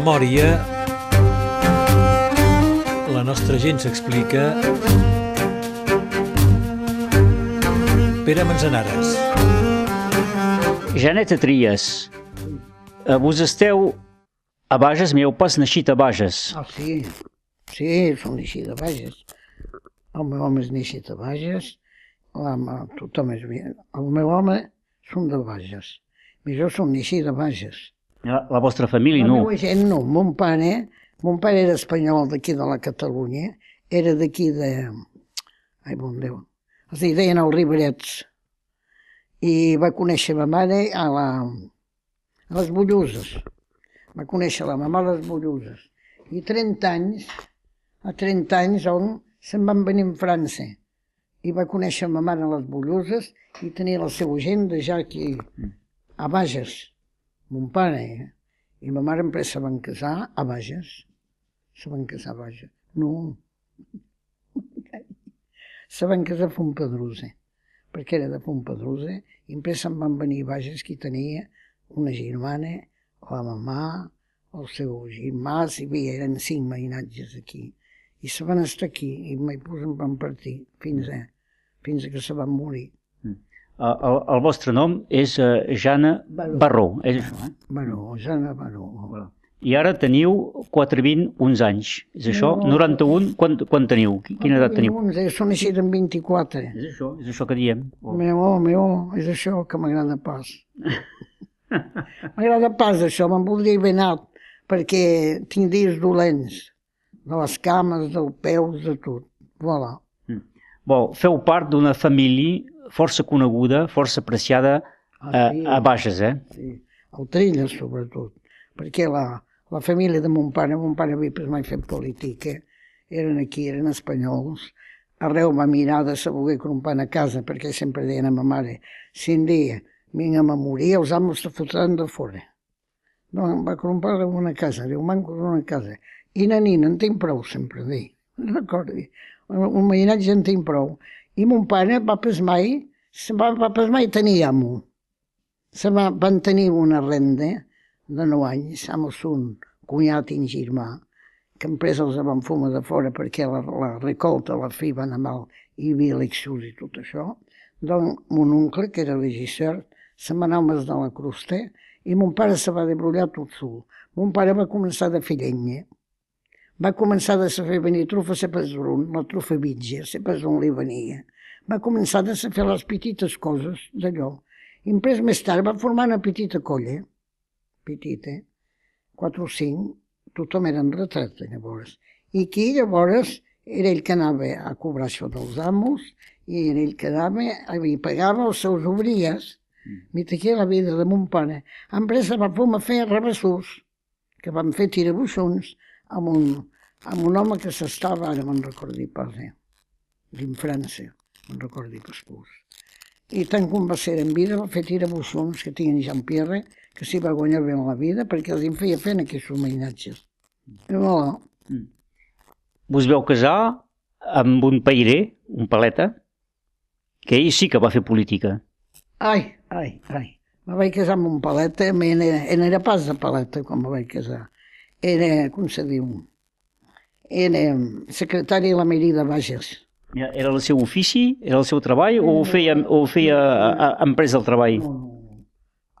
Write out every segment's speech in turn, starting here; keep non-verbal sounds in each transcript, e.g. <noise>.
memòria, la nostra gent s'explica. Pere Manzanares. Janeta Trias, eh, vos esteu a Bages, m'heu pas naixit a Bages. Ah, sí, sí, som naixit a Bages. El meu home és naixit a Bages, l'home, tothom és... bé. El meu home som de Bages, i jo som naixit a Bages. La, la vostra família La no. meva gent no, mon pare, mon pare era espanyol d'aquí de la Catalunya, era d'aquí de... Ai, bon Déu. Es deien els Riberets. I va conèixer ma mare a, la, a les Bolluses. Va conèixer la mama a les Bolluses. I 30 anys, a 30 anys, on se'n van venir a França. I va conèixer ma mare a les Bolluses i tenia la seva gent de ja aquí, a Bages. Mon pare? I ma mareempre se van casar a Bages. Se van casar a Bages. No. <laughs> Se van casar a Fontpedrosa, perquè era de Fontpedrosa, iempre se'n van venir a Bages, qui tenia una germana, la mamà, el seu germàs, i bé, eren cinc mainatges aquí. I se van estar aquí, i mai posen van partir, fins a, fins a que se van morir. El, el, el vostre nom és uh, Jana Baró. Barró, és això, eh? Baró, Jana Baró. I ara teniu 420 uns anys, és això? No. 91, quan, quan teniu? Qui- Quina edat teniu? Onze, jo soc naixit en 24. És això, és això que diem. Oh. Meu, meu, és això que m'agrada pas. <laughs> m'agrada pas això, me'n voldria haver anat, perquè tinc dies dolents, de les cames, dels peus, de tot. Voilà. Bo, feu part d'una família força coneguda, força apreciada a, Ah, sí. a Bages, eh? Sí. El Trilles, sobretot, perquè la, la família de mon pare, mon pare havia mai fet política, eren aquí, eren espanyols, arreu va mirar de saber crompant a casa, perquè sempre deien a ma mare, si un dia vinguem a morir, els amos te fotran de fora. No, em va crompar en una casa, diu, manco una casa. I na nina, en tinc prou, sempre. No recordi. Un mainatge en tinc prou. I mon pare va pas mai, va, va pas mai tenir amo. Se va, van tenir una renda de 9 anys amb son cunyat i un germà, que després els van fumar de fora perquè la, la recolta, la fi va anar mal, i hi havia eleccions i tot això. Doncs mon oncle, que era regisseur, se m'anava més de la crosta i mon pare se va debrullar tot sol. Mon pare va començar de fer llenya. Va començar de saber venir trufa, se pas d'on, la trufa bitja, se pas d'on li venia. Va començar de fer les petites coses d'allò. I després més tard va formar una petita colla, petita, quatre o cinc, tothom era en retrata llavors. I aquí llavors era ell que anava a cobrar això dels amos i era ell que anava i pagava els seus obries. Mira aquí la vida de mon pare. Empresa va fer a fer rebassors, que van fer tirabuixons amb un, amb un home que s'estava, ara me'n recordi pas, eh? din França, me'n recordi pas pus. I tant com va ser en vida, va fer tirabuixons que tinguin Jean-Pierre, que s'hi va guanyar bé en la vida, perquè els en feia fent aquests homenatges. I voilà. Vos veu casar amb un pairer, un paleta, que ell sí que va fer política. Ai, ai, ai. Me vaig casar amb un paleta, me n'era, n'era pas de paleta quan me vaig casar. Era, com se diu, era secretari de la mairie de Bages. Era el seu ofici, era el seu treball, o ho feia, o ho feia a, a, empresa del treball? No, no.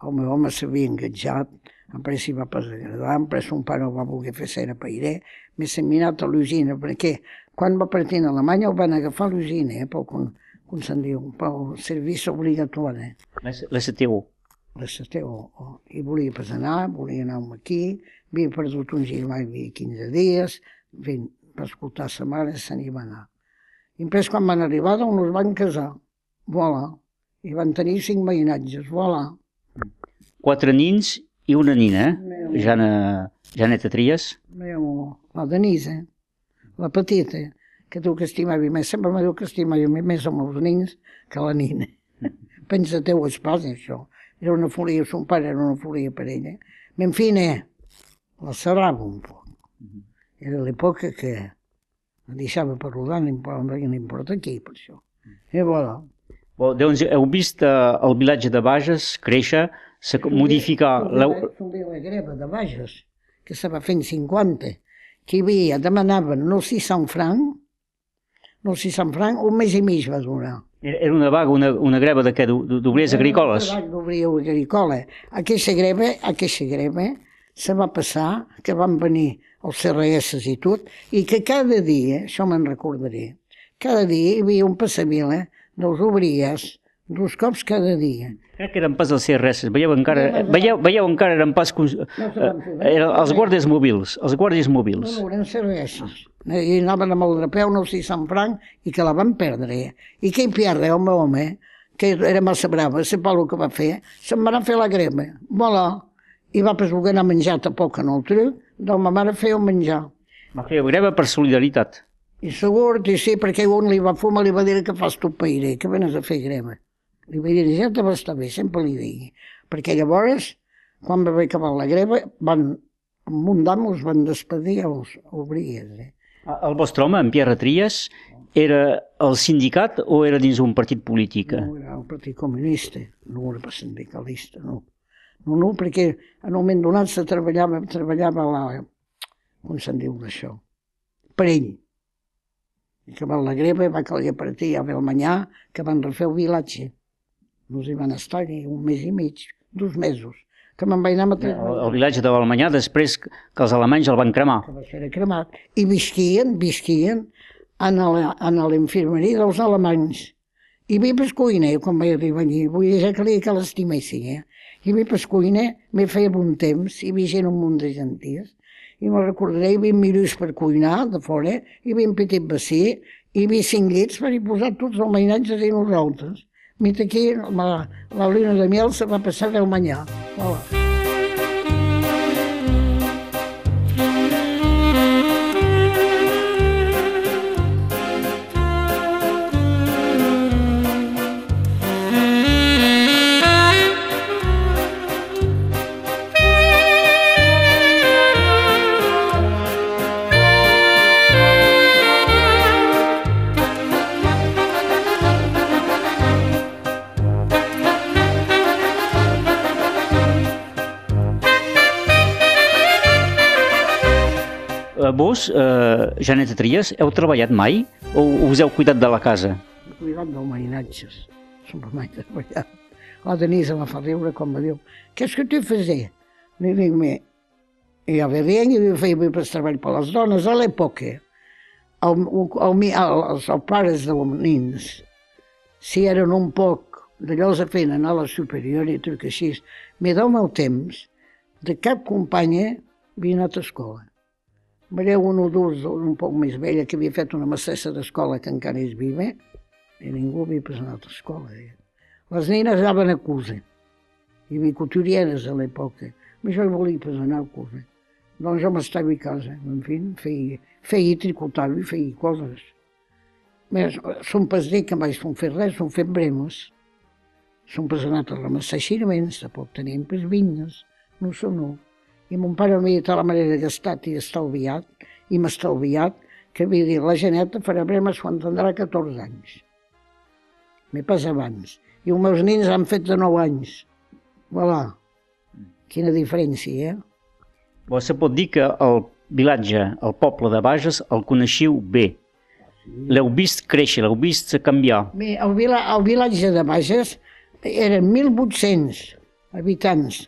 El meu home s'havia engatjat, après s'hi va pas agradar, après son pare el va voler fer ser a Pairer, m'he seminat a l'usina, perquè quan va partir a Alemanya el van agafar a l'usina, eh, pel, com, com se'n diu, pel servici obligatori. La STO. I volia pas anar, volia anar aquí, havia perdut un hi havia 15 dies, fent, va escoltar sa mare, se n'hi va anar. I després quan van arribar, doncs els van casar. Voilà. I van tenir cinc veïnatges, voilà. Quatre nins i una nina, eh? Meu. Jana, Janeta Trias. Meu, la Denise, la petita, que tu que estimavi més, sempre me diu que estimavi més amb els nins que la nina. <laughs> Pensa teu espòs, això. Era una folia, son pare era una folia per ella. Men fine, la serrava un poc. Era l'època que deixava per rodar, no importa, qui, per això. I voilà. Bo, doncs heu vist eh, el vilatge de Bages créixer, se modificar... També la greva de Bages, que se va fent 50, que hi havia, demanaven no 600 francs, no 600 francs, un mes i mig va durar. Era era una vaga, una, una greva de què? d'o- d'obrers agrícoles? D'obriu agrícola. Aquesta greva, aquesta greva se va passar, que van venir els CRS i tot, i que cada dia, això me'n recordaré, cada dia hi havia un passavila dels obriers, dos cops cada dia. Crec que eren pas els CRS. Veieu encara, veieu, veieu encara eren pas... cons- No van eh, eren els guàrdies mòbils, els guàrdies No, mòbils. no, eren CRS. I anaven amb el drapeu, no sé, Sant Franc, i que la van perdre. I que hi perde, home, home, que era massa brava, sé pas el que va fer, se'n va anar a fer la grema. Voilà. I va pas voler anar a menjar tampoc en el truc, doncs ma mare feia un menjar. Va fer greva per solidaritat. I segur, i sí, perquè un li va fumar, li va dir que fas tu pairé, que venes a fer grema. Li va dir, ja te va estar bé, sempre li digui. Perquè llavors, quan va acabat la greva, van, amb un damos van despedir els obriers. Eh? El vostre home, en Pierre Trias, era el sindicat o era dins un partit polític? No era el Partit Comunista, no era sindicalista, no. No, no, perquè en un moment donat se treballava, treballava la... com se'n diu d'això? Per ell. I que la greva va calia partir a Belmanyà, que van refer el vilatge. No hi van estar un mes i mig, dos mesos, que me'n vaig anar a matar. El, el vilatge de Balmanyà després que els alemanys el van cremar. que va ser cremat, i visquien, visquien en l'infermeria dels alemanys. I vi per cuiner quan vaig arribar allí, vull dir que li que l'estimessin, eh? I per cuiner, me feia bon temps, hi havia gent un munt de genties, i me'n recordaré, hi havia mirus per cuinar de fora, hi havia un petit bací, hi havia cinc llits per hi posar tots els mainatges i nosaltres. Mentre aquí la, la luna de miel se va passar del manyà. Voilà. Vos, eh, Janeta Trias, heu treballat mai o us heu cuidat de la casa? cuidat dels mainatges. Sempre mai treballat. La Denise em fa riure quan me diu «Qu'est-ce que tu faisais?» Li dic «Mais il y avait rien, il feia pas treball per les dones a l'època. El, el, el, els, els pares dels nins, si eren un poc d'allò de feien anar a la superior i tot així, me del meu temps, de cap companya havia anat a escola. Mireu un o dos, un poc més vella, que havia fet una massessa d'escola que encara és viva, i ningú havia pas anat a escola. Eh? Les nenes anaven a cose. Hi havia couturières a l'època. Però jo volia pas anar a cose. Doncs jo m'estava a casa, en fi, feia, feia tricotava i feia coses. Més, som pas dir que mai som fet res, som fet bremes. Som pas anat a ramassar xiraments, tampoc teníem pas vinyes, no són no. I mon pare m'havia de la manera gastat i estalviat, i m'ha estalviat, que havia dit, la Janeta farà bremes quan tindrà 14 anys. M'he pas abans. I els meus nins han fet de 9 anys. Voilà. Quina diferència, eh? Vos se pot dir que el vilatge, el poble de Bages, el coneixiu bé. L'heu vist créixer, l'heu vist canviar. Bé, el, vila, el vilatge de Bages eren 1.800 habitants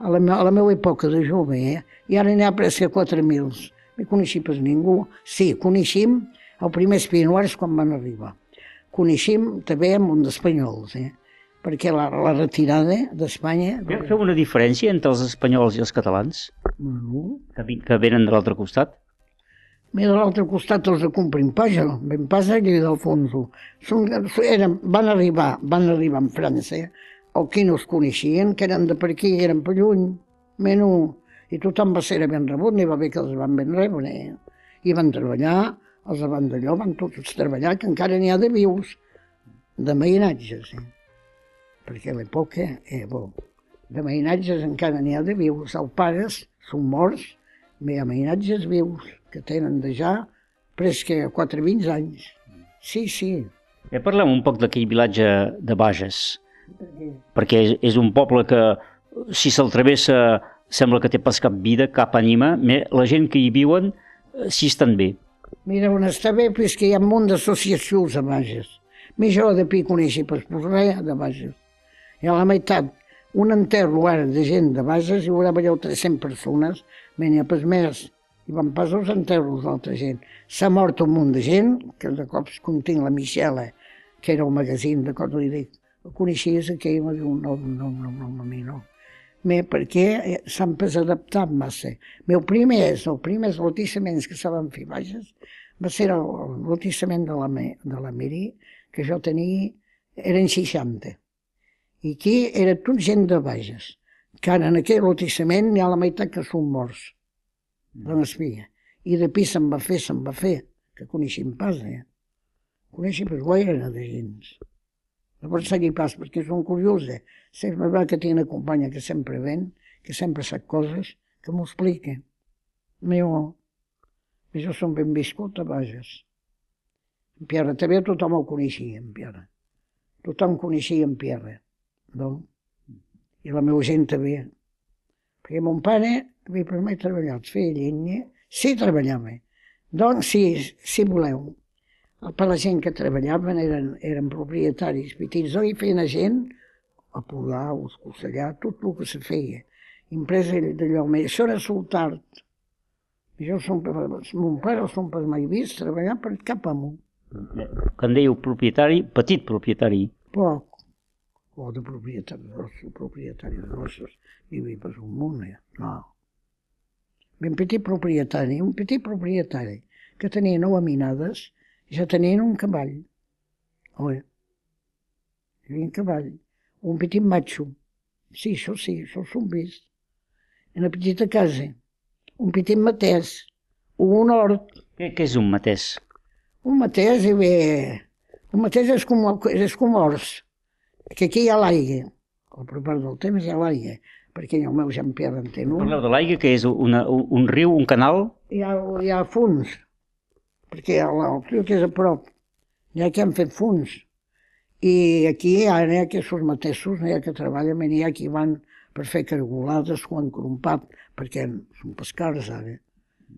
a la, me- a la meva època de jove, eh? i ara n'hi ha presque 4.000. No coneixia pas ningú. Sí, coneixem el primer espinoars quan van arribar. Coneixem també un munt d'espanyols, eh? perquè la, la retirada d'Espanya... Feu una diferència entre els espanyols i els catalans, Bueno, que, que venen de l'altre costat? Mira, a l'altre costat els de comprin Paja, ben pas allà d'Alfonso. Són, eren, van arribar, van arribar en França, o qui no es coneixien, que eren de per aquí, eren per lluny, menú, i tothom va ser ben rebut, n'hi va haver que els van ben rebre. Eh? I van treballar, els van d'allò, van tots treballar, que encara n'hi ha de vius, de mainatges, eh? perquè a l'època, eh, bo, de mainatges encara n'hi ha de vius, els pares són morts, Bé, hi ha mainatges vius que tenen de ja presque 4-20 anys. Sí, sí. Ja parlem un poc d'aquell vilatge de Bages, perquè és, és un poble que si se'l travessa sembla que té pas cap vida, cap ànima, la gent que hi viuen eh, sí estan bé. Mira, on està bé, és que hi ha un munt d'associacions a Bages. Més jo de pi coneixi per res de Bages. Hi ha la meitat, un enterro ara de gent de Bages, hi haurà allò 300 persones, ha pas més. I van pas els enterros d'altra gent. S'ha mort un munt de gent, que de cops continc la Michela, que era el magazín, de cop li dic, el coneixies aquell? I em diu, no, no, no, no, a mi no. Me, perquè eh, s'han pas adaptat massa. Meu primer és, el primer lotissaments que se van fer baixes, va ser lotissament de la, de la Miri, que jo tenia, eren 60. I aquí era tot gent de baixes. Que ara en aquell lotissament n'hi ha la meitat que són morts. D'on es feia. I de pi se'n va fer, se'n va fer, que coneixem pas, eh? Coneixem pas gaire de gens. No pot seguir pas, perquè són curiosos. Sempre va que tinc una companya que sempre ven, que sempre sap coses, que m'ho explica. Meu, jo som ben viscut a Bages. En Pierre també tothom el coneixia, en Pierre. Tothom coneixia en Pierre. Doncs, I la meva gent també. Perquè mon pare havia per mi treballat, feia llenya, sí treballava. Doncs, si, si voleu, per la gent que treballaven eren, eren propietaris petits, no hi feien gent a podar, a escossellar, tot el que se feia. Impresa d'allò més. Això era soltart. Jo som, mon pare som pas mai vist treballar per cap amo. Quan dèieu propietari, petit propietari. Poc. O de propietari grossos, propietaris grossos. Hi havia pas un munt, eh? No. Ben petit propietari, un petit propietari que tenia nou aminades, ja tenien un cavall. Oi? Hi havia un cavall. Un petit matxo. Sí, això sí, això s'ho hem vist. En una petita casa. Un petit matès. Un hort. Què, què és un matès? Un mateix hi ve... Un mateix és com, és com horts, que aquí hi ha l'aigua. Al propar del temps hi ha l'aigua, perquè el meu Jean-Pierre en té un. Parleu de l'aigua, que és una, un, un riu, un canal? Hi ha, hi ha fons, perquè el, riu que és a prop, n'hi ha que han fet fons. I aquí ha que aquests mateixos, n'hi ha que treballen, n'hi ha que van per fer cargolades o han crompat, perquè són pescars ara.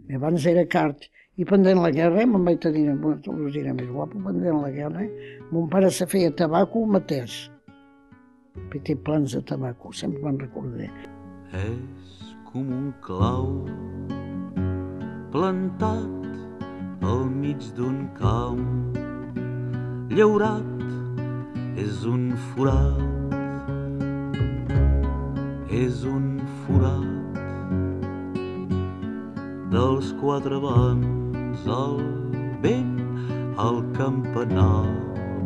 I abans era cart. I pendent la guerra, me'n vaig tenir, us diré més guapo, pendent la guerra, mon pare se feia tabaco mateix. Petit plans de tabaco, sempre me'n recordaré. és com un clau plantat al mig d'un camp. Llaurat és un forat, és un forat dels quatre vents al vent, al campanar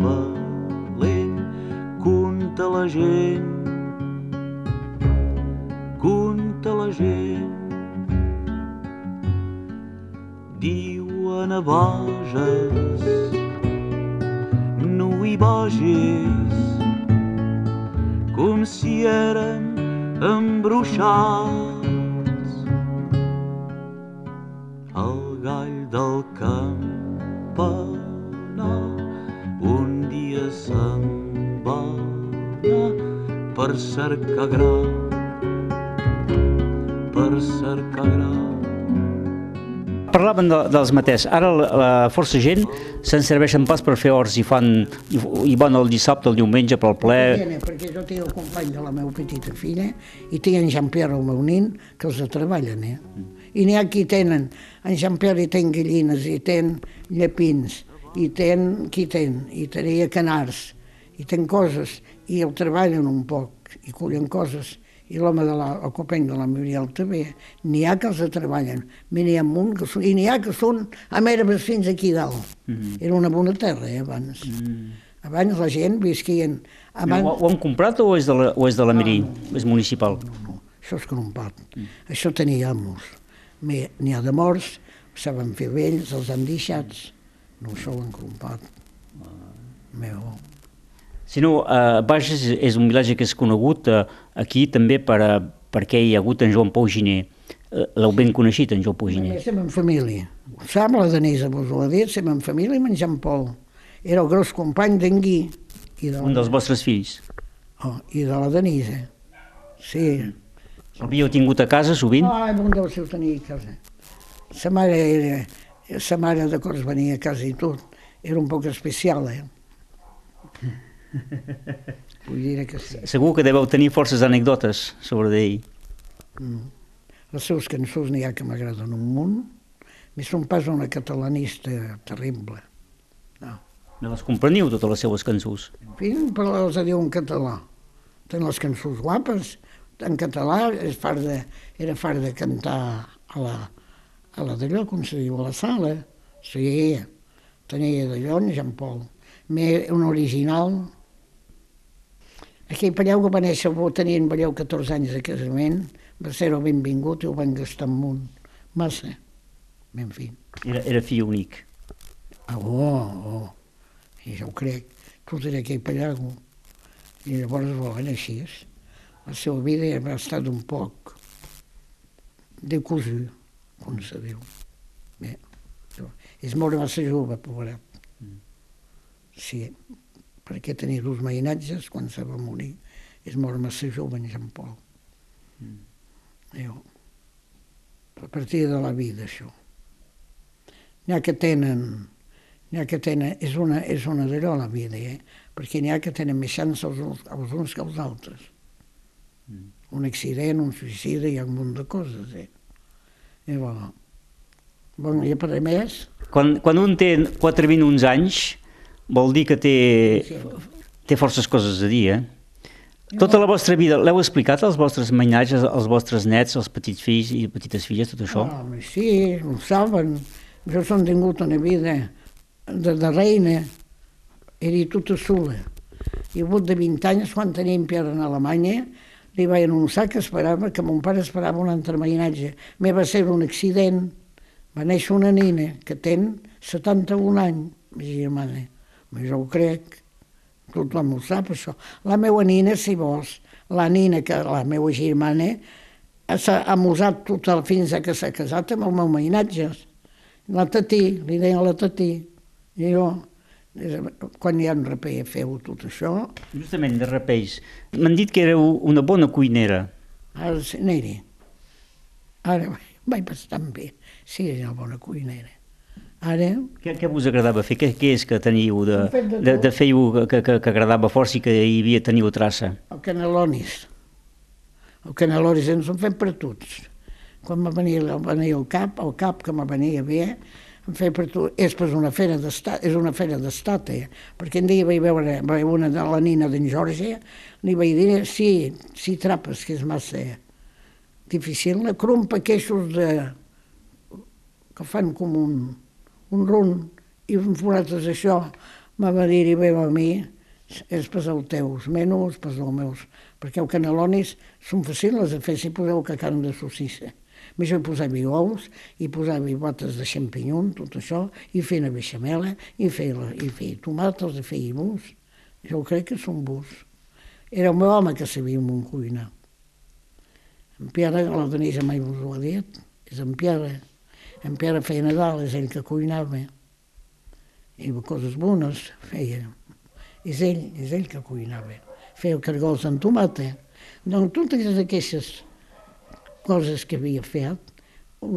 valent, conta la gent A Bages, no hi vagis, com si érem embruixats. El gall del campanar un dia se'n va anar per cercar gra Parlaven de, dels matès. Ara la, la força gent se'n serveixen pas per fer horts i fan i, i van el dissabte, el diumenge pel ple. Tiene, perquè jo tinc el company de la meva petita filla i tinc en Jean-Pierre, el meu nin, que els treballen, eh? I n'hi ha qui tenen, en Jean-Pierre hi ten gallines, hi ten llepins, i ten, qui ten, i tenia canars, i ten coses, i el treballen un poc, i cullen coses, i l'home de la, el company de la Muriel també, n'hi ha que els treballen, n'hi ha un que són, i n'hi ha que són a merbes fins aquí dalt. Era una bona terra, eh, abans. Abans la gent visquien... Ho, Abans, ho han comprat o és de la, o és de la Miri? És municipal? no, això és crompat. Això tenia amos. N'hi ha de morts, saben fer vells, els han deixats. No, això ho han crompat. Meu. Si no, eh, Bages és- és un vilatge que és conegut eh, aquí també per, a, perquè hi ha hagut en Joan Pau Giner. Eh, L'heu ben coneixit, en Joan Pau Giner. Estem en família. Sap, la Denisa vos ho ha dit, estem en família amb en Jean Paul. Era el gros company d'en Gui. I de, Un dels vostres fills. oh, I de la Denisa. Sí. L'havíeu tingut a casa sovint? Ah, un deu ser tenia a casa. Sa mare era... Sa mare de cors venia a casa i tot. Era un poc especial, eh? <laughs> Vull dir que sí. Segur que deveu tenir forces anècdotes sobre ell. Les seves cançons n'hi ha que m'agraden un munt. Mi són pas una catalanista terrible. No. No les compreniu, totes les seues cançons? En fi, però les diu en català. Tenen les cançons guapes, en català, és far de, era far de cantar a la, a la d'allò, com se diu, a la sala. Sí, tenia d'allò en Jean Paul. Me, un original. Aquell Pallau que va néixer, bo, tenien Pallau 14 anys de casament, va ser-ho benvingut i ho van gastar amunt. Massa. En fi. Era, era fill únic. Ah, oh, oh. I jo ho crec. Tot era aquell Pallago. I llavors volen així. La seva vida ha estat un poc de cosú, com se diu. Bé, és molt massa jove, pobret. Sí, perquè tenia dos mainatges quan se va morir. És molt massa jove en Jean Paul. Jo. A partir de la vida, això. N'hi ha que tenen, n'hi ha que tenen, és una, és una d'allò la vida, eh? perquè n'hi ha que tenen més xans els, uns- els uns que els altres. Un accident, un suïcidi, hi ha un munt de coses, eh? I bueno, bueno i per a més, Quan, quan un té 4 20 uns anys, vol dir que té, té forces coses a dir, eh? Tota la vostra vida, l'heu explicat als vostres mainatges, als vostres nets, als petits fills i petites filles, tot això? Ah, sí, ho saben. Jo som tingut una vida de, de reina, era tota sola. I al de 20 anys, quan teníem Pierre en Alemanya, li vaig anunciar que esperava, que mon pare esperava un altre mainatge. Me va ser un accident. Va néixer una nina que ten 71 anys, ma germana. Jo ho crec. Tothom ho sap, això. La meva nina, si vols, la nina, que la meva germana, s'ha amusat tot el, fins a que s'ha casat amb el meu mainatge. La tatí, li deien la tatí. I jo, quan ja em repeia feu tot això, Justament, de repeix. M'han dit que éreu una bona cuinera. ara sí, n'era. Ara vaig bastant bé. Sí, és una bona cuinera. Ara, Què, què vos agradava fer? Què, què és que teníeu de, de de, de fer que, que, que agradava força i que hi havia teniu traça? el canelonis. El canelonis ens ho fem per tots. Quan me venia, venia el cap, el cap que me venia bé, em feia per tu. És pas una fera d'estat, és una fera d'estat, eh? Perquè un dia vaig veure, vaig veure una de la nina d'en Jorge, li vaig dir, sí, sí trapes, que és massa difícil, la crumpa queixos de... que fan com un, un run i un forates això, me va dir, i veu a mi, és pas els teus menús, pas els meus, perquè els canelonis són fàcils de fer si poseu que carn de sossissa. Més jo posava ous, i posava botes de xampinyon, tot això, i feia beixamela, i feia, i feia tomàters, i feia bus. Jo crec que són bus. Era el meu home que sabia molt cuinar. En Pierre, la Denisa mai vos ho ha dit, és en Pierre. En Pierre feia Nadal, és ell que cuinava. I coses bones feia. És ell, és ell que cuinava. Feia cargols amb tomata. Doncs totes aquestes coses que havia fet,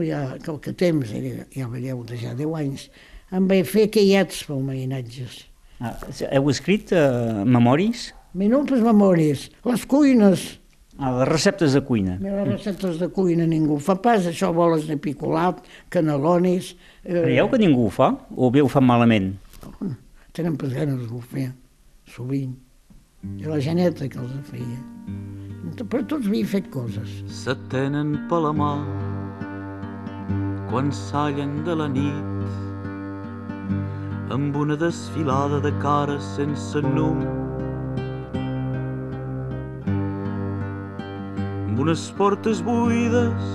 ja qualque temps, era, ja veieu de ja 10 anys, em vaig fer queiats pel mainatges. Ah, heu escrit uh, memoris? Minupes memòries, les cuines, Ah, les receptes de cuina. Mira, les receptes de cuina ningú fa pas, això boles de picolat, canelonis... Eh, Creieu que ningú ho fa? O bé ho fan malament? tenen pas ganes de fer, sovint. I la Janeta que els feia. Per tots havia fet coses. se tenen per la mà quan sallen de la nit amb una desfilada de cares sense num unes portes buides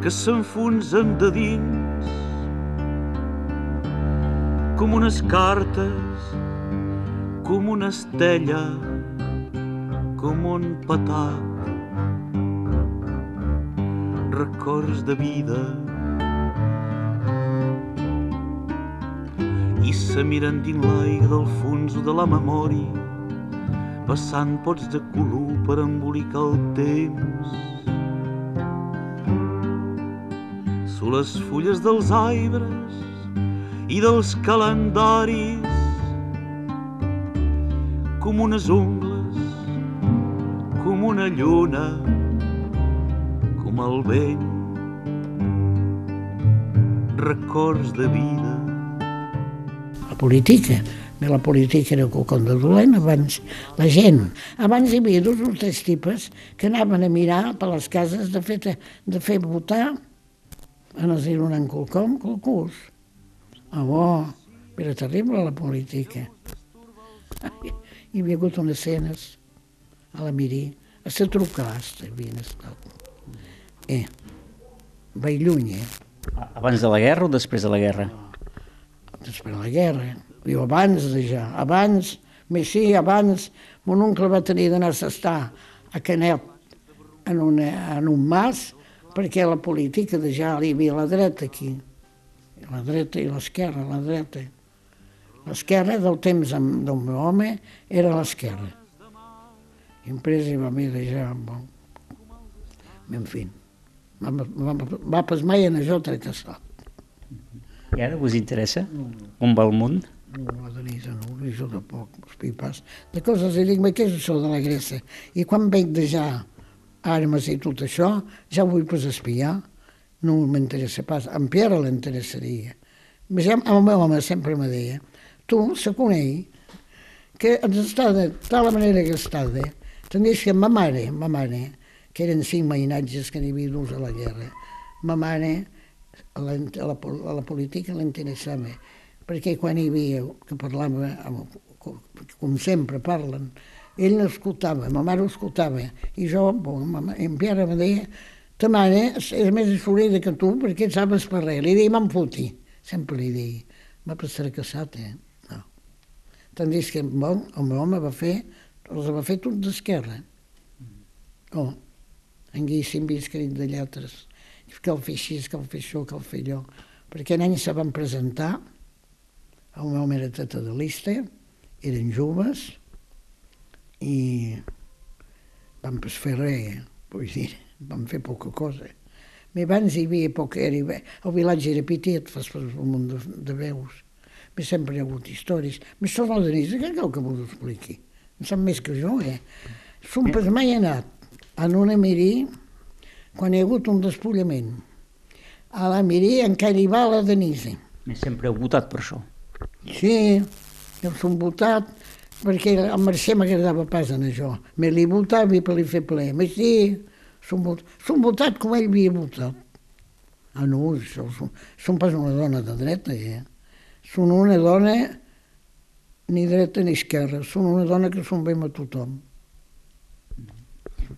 que s'enfonsen de dins com unes cartes com una estella com un petat records de vida i se miren dins l'aigua del fons de la memòria passant pots de color per embolicar el temps. Són les fulles dels aibres i dels calendaris com unes ungles, com una lluna, com el vent. Records de vida. La política la política era quelcom de dolent abans. La gent, abans hi havia dos o tres tipes que anaven a mirar per les cases de fer, de fer votar no dir un quelcom, qualcús. Ah, bo, era terrible la política. Hi havia hagut unes escenes a la Mirí, a ser trucars havien estat. Eh, vaig lluny, eh? Abans de la guerra o després de la guerra? Després de la guerra. Diu, abans de ja, abans, més sí, abans, mon oncle va tenir d'anar a estar a Canet en, una, en un mas perquè la política de ja hi havia la dreta aquí, la dreta i l'esquerra, la dreta. L'esquerra del temps meu home era l'esquerra. Impresa i va mirar ja, bon. En fi, va, va, va pas mai en això tret això. I ara us interessa? On va el món? La Denisa no, de poc, els pipes. De coses, i dic, què és això de la Grècia? I quan veig de ja armes i tot això, ja vull pas espiar. No m'interessa pas. En Pierre l'interessaria. El meu home sempre me deia, tu se coneix que ens està de tal manera que està de, tenies que ma mare, ma mare, que eren cinc mainatges que n'hi havia dos a la guerra, ma mare a la, a la, a la política l'interessava perquè quan hi havia, que parlava, com, sempre parlen, ell l'escoltava, ma mare l'escoltava, i jo, bon, ma, en Pierre em deia, ta mare és més sorida que tu perquè et sabes res. Li deia, me'n foti, sempre li deia. Va per ser casat, eh? No. Tant dius que, bon, el meu home va fer, els va fer tot d'esquerra. Oh, en Guissim havia escrit de lletres, que el fer així, que el fer això, que el fer allò. Perquè en any se van presentar, el meu home era lista, eren joves i vam pas fer res, vull dir, vam fer poca cosa. Més abans hi havia poc, era, el vilatge era petit, fas per un munt de, de veus. Més sempre hi ha hagut històries. Més són la Denise, que cal que m'ho expliqui. En sap més que jo, eh? Som pas mai anat en una mirí quan hi ha hagut un despullament. A la mirí encara hi va la Denise. Sempre heu votat per això. Sí, jo som votat perquè el Mercè m'agradava pas en això. Me li votava per li fer ple. Ma sí, som, vot... som votat com ell havia votat. Ah, no, som, som pas una dona de dreta, eh? Són una dona ni dreta ni esquerra, són una dona que som bé a tothom.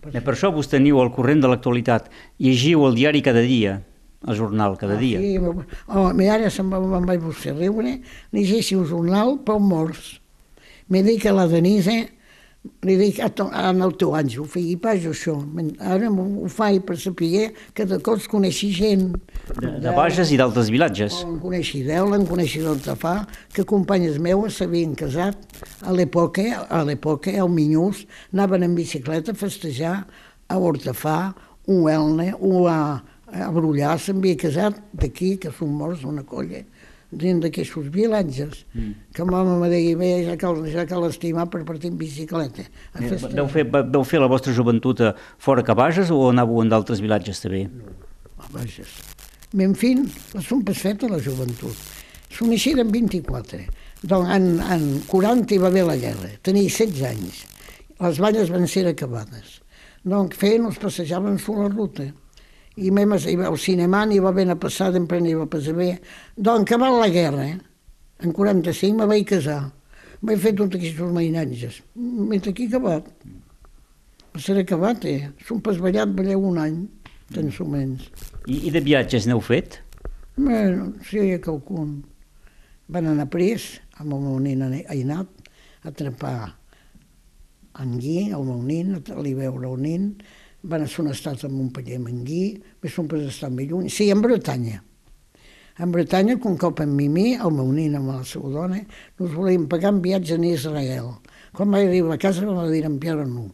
Per això vos teniu al corrent de l'actualitat. Llegiu el diari cada dia el jornal cada dia. Ah, sí, oh, mi ara se'n va, me'n vaig vostè riure, llegeixi el jornal pel morts. Me dic a la Denise, li dic, en el teu ho feia pas això, ara ho faig per saber que de cops coneixi gent. De, de Bages i d'altres vilatges. En coneixi d'Ela, en coneixi d'Altafà, que companyes meues s'havien casat a l'època, a l'època, al Minyús, anaven en bicicleta a festejar a Hortafà, un Elne, un a, a Brullà s'havia casat d'aquí, que són morts una colla, dins d'aquests vilatges, mm. que mama me deia, bé, ja cal, ja cal estimar per partir en bicicleta. Eh, vau, fer, vau fer la vostra joventut fora que Bages o anàveu en d'altres vilatges també? No, a Bages. En fi, som pas feta la joventut. S'ho naixeren 24. Doncs en, en 40 hi va haver la guerra. Tenia 16 anys. Les balles van ser acabades. Doncs feien, els passejaven sobre la ruta i mem al cinema n'hi va ben a passar, d'empre n'hi va passar bé. Doncs, acabat la guerra, eh? en 45 me vaig casar. Vaig fer tots aquests mainatges. Mentre aquí acabat. Va ser acabat, eh? Som pas ballat, balleu un any, tens o menys. I, I de viatges n'heu fet? Bueno, sí, hi ha qualcun. Van anar pres, amb el meu nen Ainat, a atrapar en Gui, el meu nen, a li veure el nen, van ser un estat a Montpellier, Manguí, més un pas estar més lluny. Sí, en Bretanya. En Bretanya, un cop en Mimi, el meu nen amb la seva dona, nos volíem pagar un viatge a Israel. Quan vaig arribar a casa vam dir en Pierre no,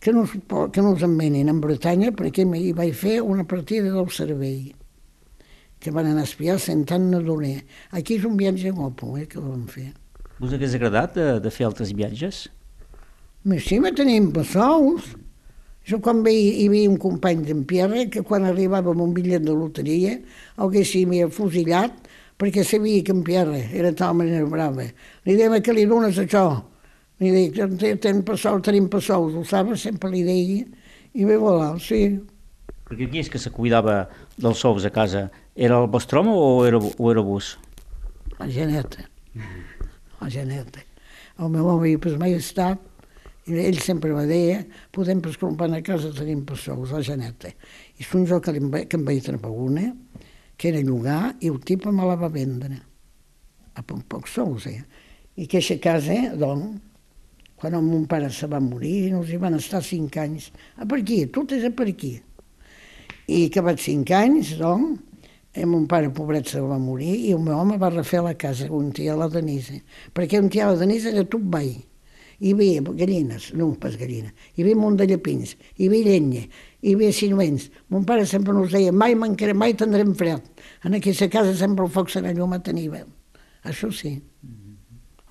que no, que no ens emmenin en Bretanya perquè hi vaig fer una partida del servei. que van anar a espiar sent tant nadoner. Aquí és un viatge guapo, eh, que vam fer. Us hagués agradat de, de fer altres viatges? Més sí, me tenim passous. Jo quan ve, hi havia un company d'en Pierre que quan arribava amb un bitllet de loteria haguéssim fusillat perquè sabia que en Pierre era tal manera brava. Li deia que li dones això. Li deia que tenim passous, tenim passous, ho sabes, sempre li deia. I bé, voilà, sí. Perquè qui és que se cuidava dels sous a casa? Era el vostre home o era, o era vos? La Janeta. La Janeta. El meu home pues mai ha estat, ell sempre va dir, podem pas comprar a casa, tenim per sous, la Janeta. I són jo que, em, va- que em vaig trobar una, que era llogar, i el tipus me la va vendre. A poc, poc sous, eh? I que aquesta casa, doncs, quan el mon pare se va morir, nos hi van estar cinc anys. A per aquí, tot és a per aquí. I acabats cinc anys, doncs, el mon pare, pobret, se va morir i el meu home va refer la casa un dia a la Denise. Perquè un dia a la Denise era tot veí. Hi havia gallines, no pas gallina, hi havia un munt de llepins, hi havia llenya, hi havia sinuents. Mon pare sempre nos deia, mai mancarem, mai tindrem fred. En aquesta casa sempre el foc serà llum a tenir veu. Això sí.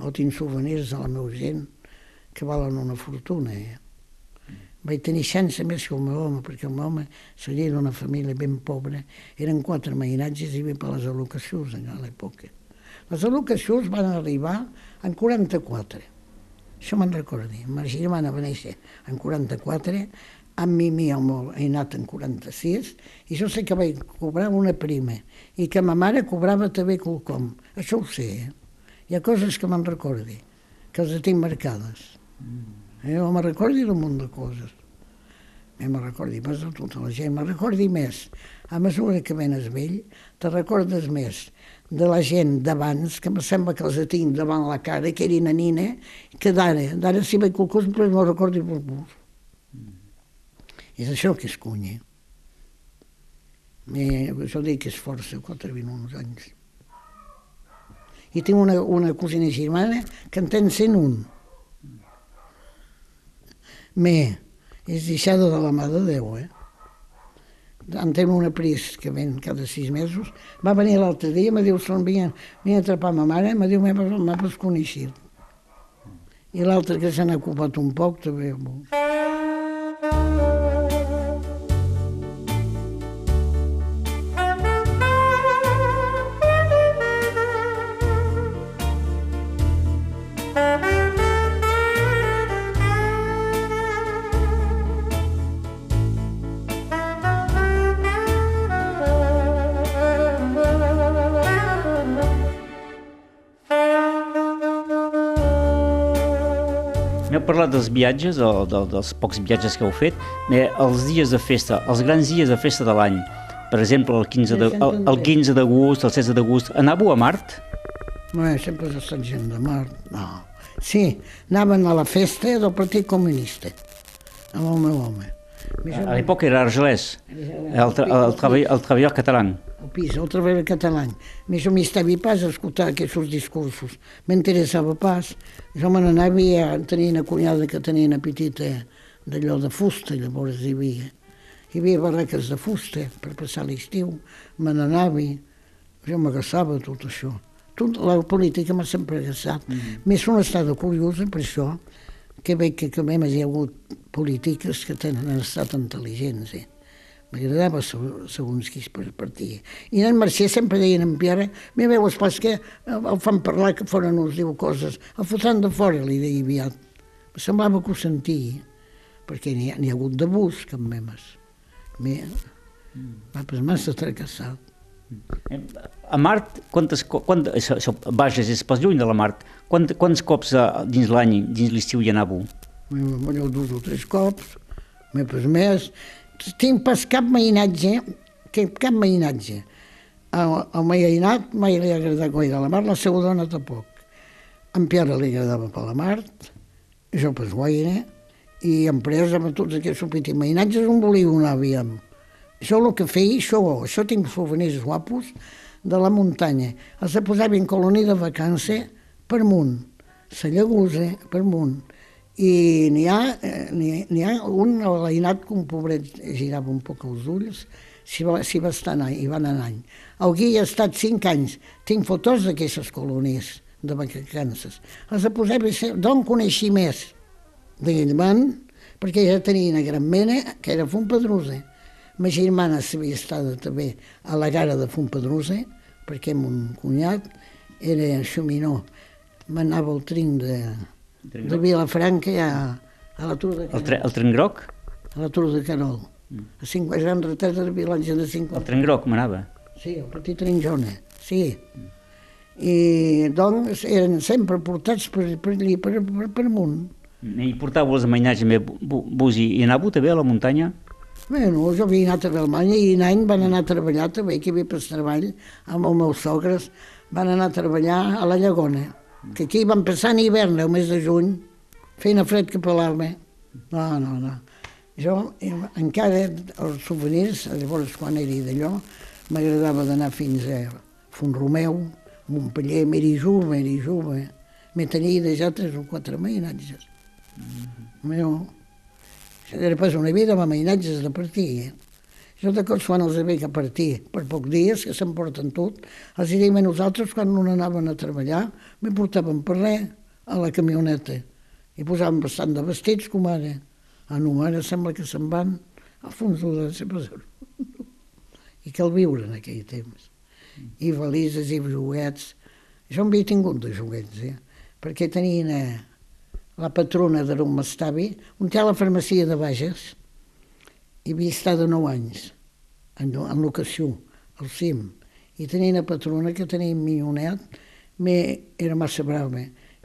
O tinc souvenirs de la meva gent que valen una fortuna. Eh? Vaig tenir xança més que el meu home, perquè el meu home seria d'una família ben pobra. Eren quatre mainatges i bé per les al·locacions en l'època. Les al·locacions van arribar en 44. Això me'n recordi. Ma germana va néixer en 44, amb mi mi el meu he anat en 46, i jo sé que vaig cobrar una prima, i que ma mare cobrava també quelcom. Això ho sé, eh? Hi ha coses que me'n recordi, que les tinc marcades. Eh, Jo me recordi d'un munt de coses. Eh, me recordi més de tota la gent, me recordi més. A mesura que venes vell, te recordes més de la gent d'abans, que em sembla que els tinc davant la cara, que era nina, que d'ara. D'ara si veig qualcosa, però no recordi per vos. És això que és cunya. Eh, jo dic que és força, quatre vint uns anys. I tinc una, una cosina germana que en ten 101. Me, és deixada de la mà de Déu, eh? En tem una pris que ven cada sis mesos. Va venir l'altre dia, me diu, son vinga, vinga a atrapar ma mare, me diu, m'ha pas coneixit. I l'altre que se n'ha ocupat un poc, també. M'heu parlat dels viatges, de, de, dels pocs viatges que heu fet, bé, els dies de festa, els grans dies de festa de l'any, per exemple, el 15 de- el, el 15 d'agost, el 16 d'agost, anàveu a Mart? No, sempre has estat gent de mar, no. Sí, anaven a la festa del Partit Comunista, amb el meu home. A l'època era argelès, el, tra el, treball, el treballador català. Al pis, el treball català. Més o menys estava pas a escoltar aquests discursos. M'interessava pas. Jo me n'anava ja tenia una cunyada que tenia una petita d'allò de fusta, llavors hi havia. Hi havia barraques de fusta per passar l'estiu, me n'anava jo m'agaçava tot això. Tot, la política m'ha sempre agaçat. Mm -hmm. Més una estada curiosa per això, que veig que, que a més hi ha hagut polítiques que tenen, estat intel·ligents, eh? M'agradava seg- segons qui es partia. I en Mercè sempre deien en Pierre, mi veu els pas que el fan parlar que fora no us diu coses, el fotran de fora, li deia aviat. Em semblava que ho sentia, perquè n'hi ha, ha hagut d'abús, que amb memes. Mi, va, pues massa fracassat. A Mart, quantes, quant, això, això, Bages és pas lluny de la Mart, quant, quants cops eh, dins l'any, dins l'estiu hi anàveu? M'ho dos o tres cops, més pas més. Tinc pas cap mainatge, que cap mainatge. El, el mainat mai li ha agradat gaire la mar, la seva dona tampoc. En Pierre li agradava per la mar, jo pas gaire, i empresa amb tots aquests petits mainatges on volia anar, aviam. Això el que feia, això, això tinc souvenirs guapos de la muntanya. Els posava en colònia de vacances per amunt, la llagosa per amunt. I n'hi ha, eh, n'hi ha un alainat que un pobret girava un poc els ulls, si va, si va estar any, i van anar any. El Gui ha estat cinc anys. Tinc fotos d'aquestes colònies de vacances. Les posem, d'on coneixi més? De Guillman, perquè ja tenia una gran mena, que era Fontpedrosa. Ma germana s'havia estat també a la gara de Fontpedrosa, perquè mon cunyat era xuminó. M'anava al trinc de, de Vilafranca a, a la Tour de El, tre, el tren groc? a la Tour de Carol. A 5 anys retrat de Vilange de 50. El tren groc m'anava. Sí, el petit trinjona, sí. I doncs eren sempre portats per, per allí, per, per, per amunt. I portàveu els amb bu- vos i, i anàveu també a la muntanya? Bueno, jo havia anat a Alemanya i un any van anar a treballar també, que hi havia per treball amb els meus sogres, van anar a treballar a la Llagona, que aquí van passar en hivern, el mes de juny, feina fred que pelar-me. No, no, no. Jo eh, encara els souvenirs, llavors quan era d'allò, m'agradava d'anar fins a Font-romeu, Montpellier, m'era jove, era jove. Me tenia de ja tres o quatre mainatges. Meu, era pas una vida amb mainatges de partir. Eh? Jo de cos quan els havia que partir per pocs dies, que s'emporten tot, els hi dèiem a nosaltres quan no anaven a treballar, me portaven per res a la camioneta i posaven bastant de vestits com ara. A no, ara sembla que se'n van al fons de la seva I cal viure en aquell temps. I valises i joguets. Jo en havia tingut de joguets, eh? perquè tenia una, la patrona d'on m'estavi, un té a la farmàcia de Bages, i havia estat de 9 anys, en, en locació, al cim, i tenia una patrona que tenia un millonet, me, era massa brava,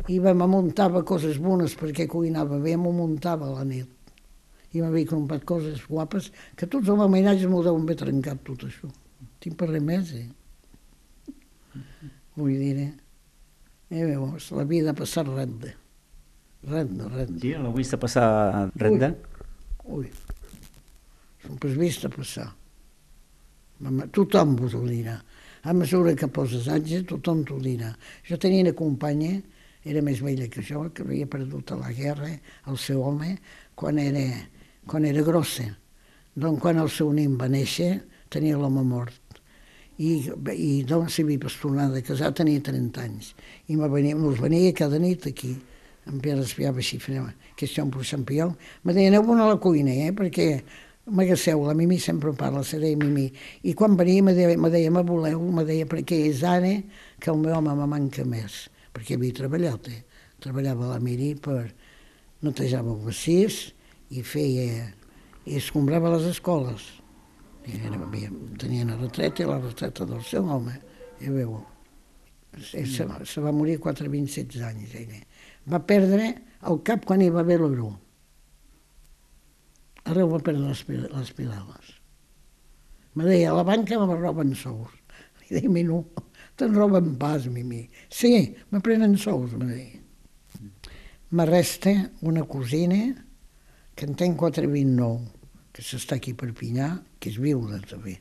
i me muntava coses bones perquè cuinava bé, m'ho muntava la nit. I m'havia comprat coses guapes, que tots els homenatges m'ho deuen haver trencat tot això. Tinc per res més, eh? Vull dir, eh? Eh, veus, la vida ha passat renda. Renda, renda. Sí, l'heu vist passar renda? Ui, som pas vist a passar. Tothom vos ho dirà. A mesura que poses anys, tothom t'ho dirà. Jo tenia una companya, era més vella que jo, que havia perdut a la guerra el seu home quan era, quan era grossa. Doncs quan el seu nin va néixer, tenia l'home mort. I, i doncs s'havia pastonat de casar, tenia 30 anys. I me venia, nos venia cada nit aquí, en Pere espiava així, feia qüestió per xampió. Me deia, aneu a la cuina, eh, perquè m'agasseu, la Mimi sempre parla, se deia Mimi. I quan venia me deia, me deia, me voleu, me deia, perquè és ara que el meu home me manca més, perquè havia treballat, eh? Treballava a la Miri per netejava els vestits i feia, i escombrava les escoles. I era, havia, tenia una retreta i la retreta del seu home, i veu, se, se, se va morir a 4, 27 anys, ella. Va perdre el cap quan hi va haver l'Euro. Arreu va perdre les, les pilades. Me deia, a la banca me roben sous. <laughs> Li deia, mi no, te'n roben pas, Mimi. Sí, me prenen sous, me deia. Me resta una cosina que en tenc 429, que s'està aquí a Perpinyà, que és viuda també.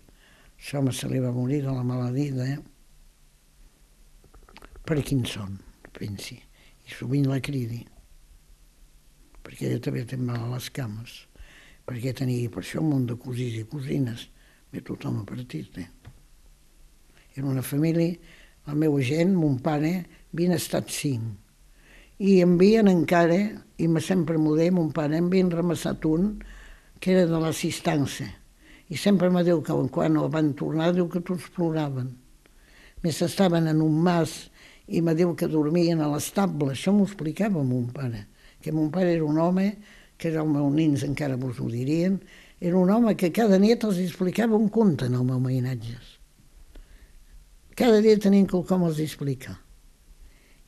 Això me se li va morir de la malaltia de Parkinson, pensi. I sovint la cridi, perquè ella també té mal a les cames, perquè tenia per això un munt de cosins i cosines, bé tothom a partit. Eh? Era una família, la meva gent, mon pare, havien estat cinc. I envien encara, i me sempre m'ho deia, mon pare, envien remassat un que era de l'assistència. I sempre me diu que quan el van tornar, diu que tots ploraven. Més estaven en un mas i me diu que dormien a l'estable. Això m'ho explicava mon pare, que mon pare era un home, que era el meu nins encara vos ho dirien, era un home que cada nit els explicava un conte en el meu mainatges. Cada dia tenien quelcom els explicar.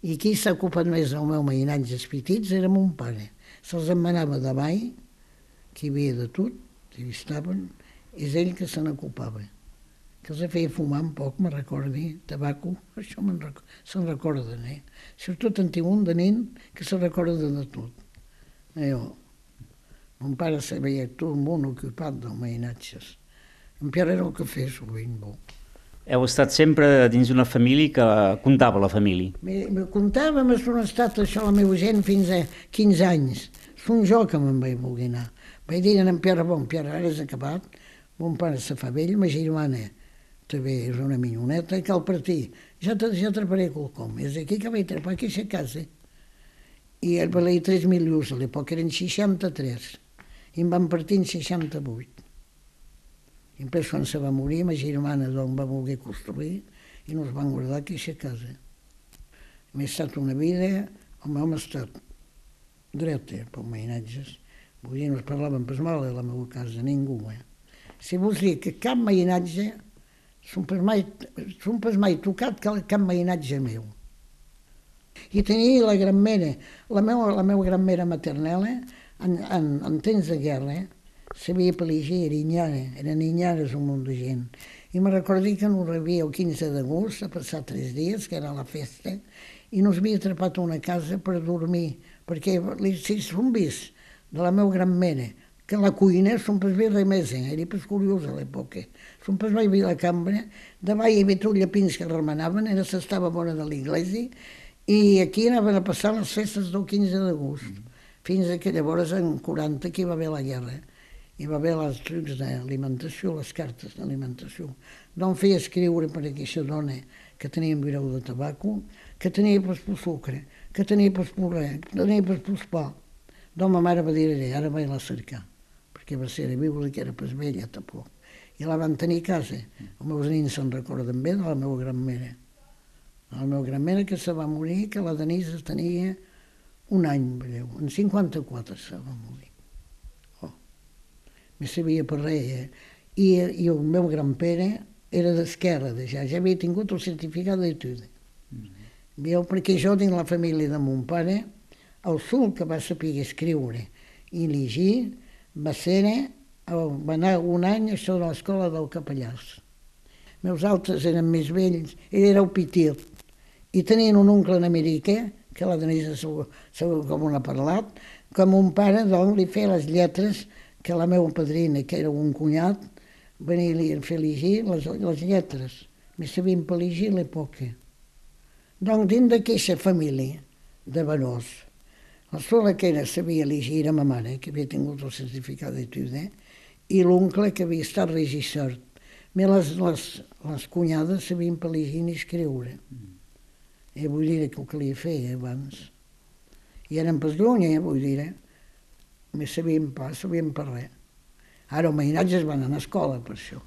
I qui s'ha ocupat més del meu mainatges petits era mon pare. Se'ls emmanava davall, que hi havia de tot, hi estaven, és ell que se n'ocupava. Que els feia fumar un poc, me recordi, tabaco, això me'n rec se'n recorden, eh? Sobretot en tinc un de nen que se recorda de tot. Jo, mon pare se veia tot el món ocupat dels mainatges. En Pierre era el que feia sovint, bo. Heu estat sempre dins d'una família que comptava la família. Me, me comptava, m'ha estat això la meva gent fins a 15 anys. És un jo que me'n vaig voler anar. Vaig dir a en Pierre, bon, Pierre, ara has acabat, Mon pare se fa vell, ma germana també és una minyoneta, i cal partir. Ja, te, ja treparé quelcom. És aquí que vaig trepar aquesta casa. I el valia 3.000 lliures a l'època, eren 63. I em van partir en 68. I després, quan se va morir, ma germana doncs, va voler construir i nos van guardar aquesta casa. M'he estat una vida, el meu ha estat dreta per mainatges. Vull dir, no es parlaven pas mal a la meva casa, ningú. Eh? Si vols dir que cap mainatge Son pas mai, son pas mai tocat cap, mainatge meu. I tenia la gran mare, la meva, la meva gran mare maternela, en, en, en temps de guerra, sabia peligir, era inyara, eren inyares un munt de gent. I me recordi que nos rebia el 15 d'agost, a passar tres dies, que era la festa, i nos havia atrapat a una casa per dormir, perquè si som vist de la meva gran mare, que la cuina bé res més, eh? era pas curiós a l'època. Són pas mai bé la cambra, demà hi havia tot llapins que remanaven, era s'estava bona de l'església, i aquí anaven a passar les festes del 15 d'agost, fins que llavors en 40 que va haver la guerra. Hi va haver les trucs d'alimentació, les cartes d'alimentació. D'on feia escriure per aquesta dona que tenia un vireu de tabaco, que tenia pas per sucre, que tenia pas per res, que tenia pas per pa. Doncs ma mare va dir, ara vaig la cercar que va ser viure, que era pas vella tampoc. I la van tenir a casa. Els meus nins se'n recorden bé de la meva gran mare. La meva gran mare que se va morir, que la Denise tenia un any, veieu, en 54 se va morir. Oh. Me sabia per res, eh? I, I el meu gran pere era d'esquerra, de ja, ja havia tingut el certificat d'etude. Mm -hmm. Perquè jo dins la família de mon pare, el sul que va saber escriure i llegir, va ser, va anar un any a de l'escola del Capellàs. Meus altres eren més vells, ell era el pitit, i tenien un oncle en Amèrica, que la Denise segur, segur com ha parlat, que mon pare doncs, li feia les lletres que la meva padrina, que era un cunyat, venia a fer llegir les, les lletres. Me sabien per llegir l'època. Donc, dins d'aquesta família de Benós, la sola que era sabia llegir era ma mare, que havia tingut el certificat d'etude, i l'oncle que havia estat regissor. Me les, les, les cunyades sabien per llegir ni escriure. Mm. I vull dir que el que li feia abans. I eren pas lluny, eh, vull dir, eh? Me sabien pas, sabien per res. Ara, els mainatges van anar a escola per això.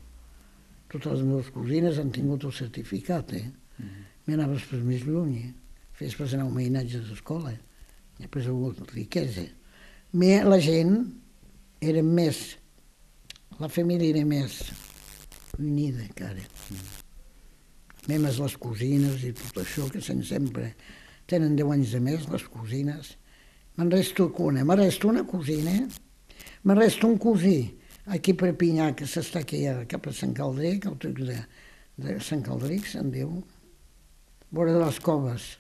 Totes les meves cosines han tingut el certificat, eh? Mm. M'anaves pas més lluny, eh? Fes pas anar un mainatge d'escola, eh? després ha hagut riquesa. Me, la gent era més, la família era més unida encara. Mm. Més les cosines i tot això, que se'n sempre tenen 10 anys de més, les cosines. Me'n resto una, me'n resto una cosina, me'n resto un cosí, aquí per Pinyà, que s'està aquí cap a Sant Caldric, el truc de, de Sant Caldric, se'n diu, vora de les coves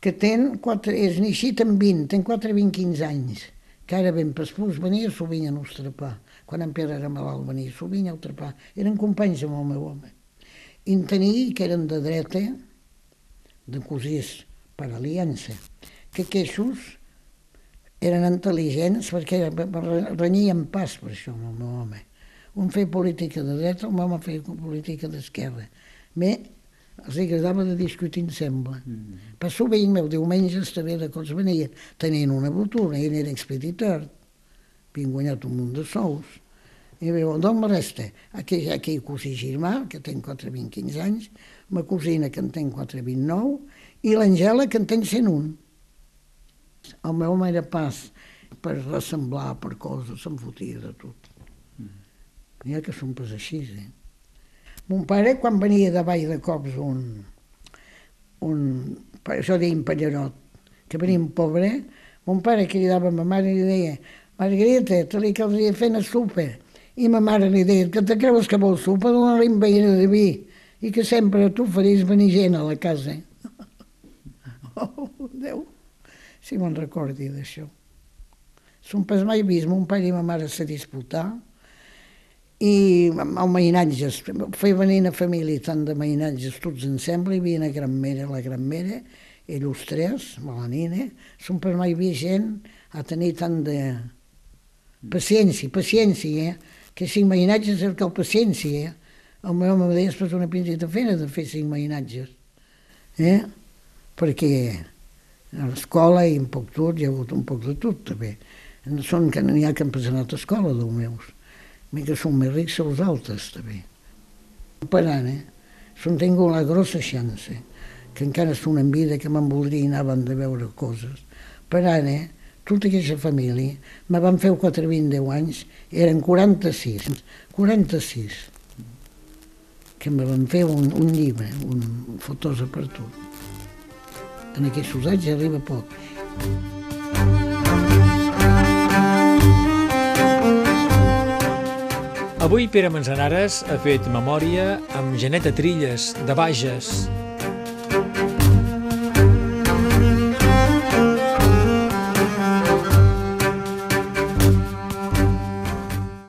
que ten quatre, és neixit amb 20, ten 4, 20, 15 anys, que ara ben pespús venia sovint a nos trepar. Quan en Pere era malalt venia sovint a trepar. Eren companys amb el meu home. I en tenia que eren de dreta, de cosís per aliança, que queixos eren intel·ligents perquè renyien pas per això amb el meu home. Un feia política de dreta, el meu home feia política d'esquerra. Me els agradava de discutir, em sembla. Mm -hmm. Per sovint, meu diumenges també de cos venien, tenien una botura, ell era expeditor, havien guanyat un munt de sous, i veu, d'on me resta? Aquí, aquí cosí germà, que té 4, 20, 15 anys, ma cosina, que en té 4, 29, i l'Angela, que en té 101. El meu home era pas per ressemblar, per coses, se'n fotia de tot. Mm. N'hi ha que són pas així, eh? Mon pare, quan venia de Vall de Cops un, un això deia Pallarot, que venia un pobre, mon pare cridava a ma mare i li deia Margarita, te li caldria fer una sopa. I ma mare li deia, que te creus que vol sopa, dona-li un veïna de vi i que sempre tu faries venir gent a la casa. <laughs> Oh, Déu, si me'n recordi d'això. Som pas mai vist mon pare i ma mare se disputar, i el mainatges, feia venir una família tant de mainatges tots ensemble, hi havia una gran mare, la gran mare, ells tres, la nina, són per mai havia gent a tenir tant de paciència, paciència, eh? Que cinc mainatges cercau paciència. El meu home deia, és una pinta feina de fer cinc mainatges. Eh? Perquè a l'escola i un poc tot, hi ha hagut un poc de tot, també. Són que n'hi ha que han passat a escola, dels meus. Mi que són més rics els altres, també. Per ara, són tingut la grossa chance, que encara són en vida, que me'n voldria anaven de veure coses. Per ara, tota aquesta família, me van fer 4, 20, 10 anys, eren 46, 46, que me van fer un, un llibre, un fotosa per tot. En aquests anys arriba poc. Avui Pere Manzanares ha fet memòria amb Janeta Trilles, de Bages,